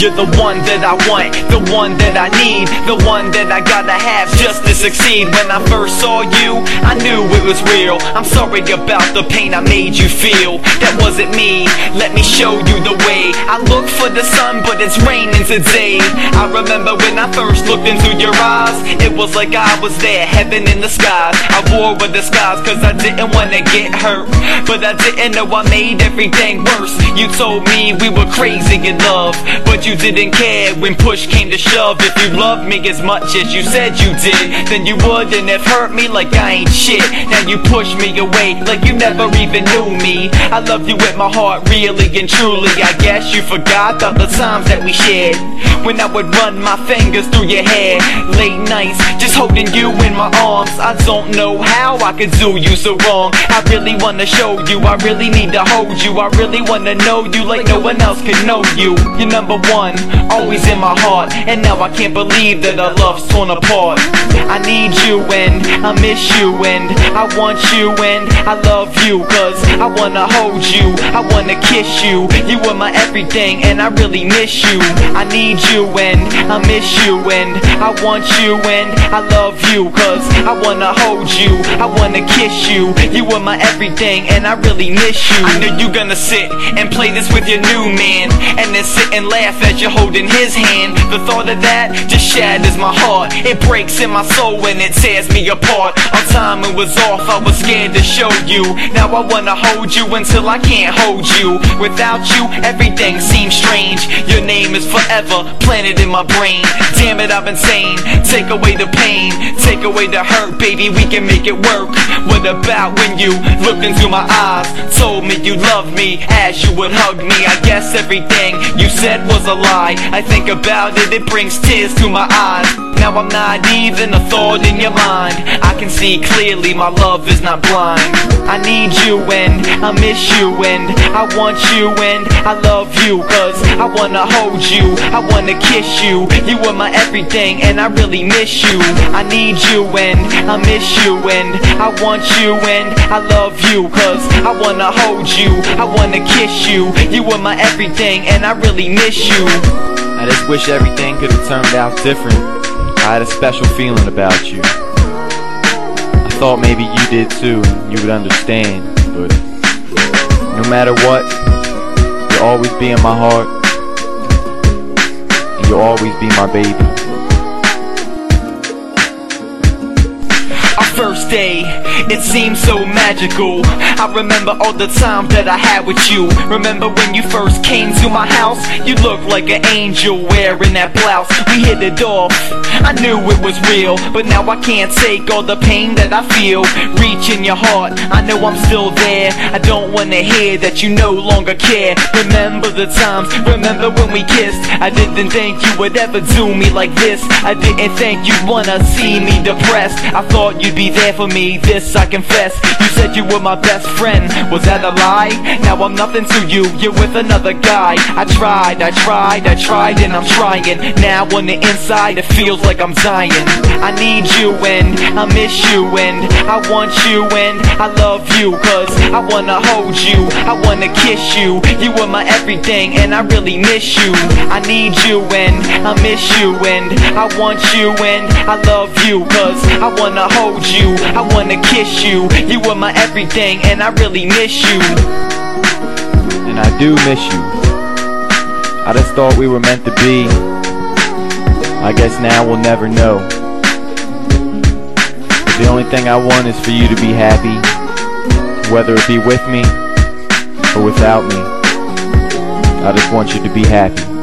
You're the one that I want, the one that I need, the one that I gotta have just to succeed. When I first saw you, I knew it was real. I'm sorry about the pain I made you feel. That wasn't me, let me show you the way. I look for the sun, but it's raining today. I remember when I first looked into your eyes, it was like I was there, heaven in the skies. I wore a disguise cause I didn't wanna get hurt, but I didn't know I made everything worse. You told me we were crazy in love, but you didn't care when push came to shove. If you loved me as much as you said you did, then you wouldn't have hurt me like I ain't shit. Now you push me away like you never even knew me. I love you with my heart, really and truly. I guess you forgot about the times that we shared. When I would run my fingers through your hair, late nights, just holding you in my arms. I don't know how I could do you so wrong. I really wanna show you, I really need to hold you. I really wanna know you like no one else can know you. You're number one one, always in my heart. And now I can't believe that our love's torn apart. I need you and I miss you and I want you and I love you cause I wanna hold you, I wanna kiss you. You are my everything and I really miss you. I need you and I miss you and I want you and I love you cause I wanna hold you, I wanna kiss you. You are my everything and I really miss you. I know you gonna sit and play this with your new man and then sit and laugh as you're holding his hand. The thought of that just shatters my heart. It breaks in my soul and it tears me apart. Our timing was off, I was scared to show you. Now I wanna hold you until I can't hold you. Without you, everything seems strange. Your name is forever planted in my brain. Damn it, I've been sane. Take away the pain, take away the hurt, baby. We can make it work. What about when you looked into my eyes, told me you loved me as you would hug me? I guess everything you said was a a lie. I think about it, it brings tears to my eyes. Now I'm not even a thought in your mind. I can see clearly my love is not blind. I need you and I miss you and I want you and I love you Cause I wanna hold you, I wanna kiss you. You are my everything and I really miss you. I need you and I miss you and I want you and I love you Cause I wanna hold you, I wanna kiss you. You are my everything and I really miss you I just wish everything could have turned out different. I had a special feeling about you. I thought maybe you did too, and you would understand, but no matter what, you'll always be in my heart, and you'll always be my baby. First day, it seemed so magical. I remember all the time that I had with you. Remember when you first came to my house? You looked like an angel wearing that blouse. We hit it off. I knew it was real, but now I can't take all the pain that I feel. Reach in your heart, I know I'm still there. I don't wanna hear that you no longer care. Remember the times, remember when we kissed. I didn't think you would ever do me like this. I didn't think you'd wanna see me depressed. I thought you'd be there for me, this I confess You said you were my best friend, was that a lie? Now I'm nothing to you, you're with another guy I tried, I tried, I tried and I'm trying Now on the inside it feels like I'm dying I need you and I miss you and I want you and I love you Cause I wanna hold you, I wanna kiss you. You are my everything and I really miss you. I need you and I miss you and I want you and I love you Cause I wanna hold you. I wanna kiss you. You were my everything and I really miss you. And I do miss you. I just thought we were meant to be I guess now we'll never know. But the only thing I want is for you to be happy Whether it be with me or without me. I just want you to be happy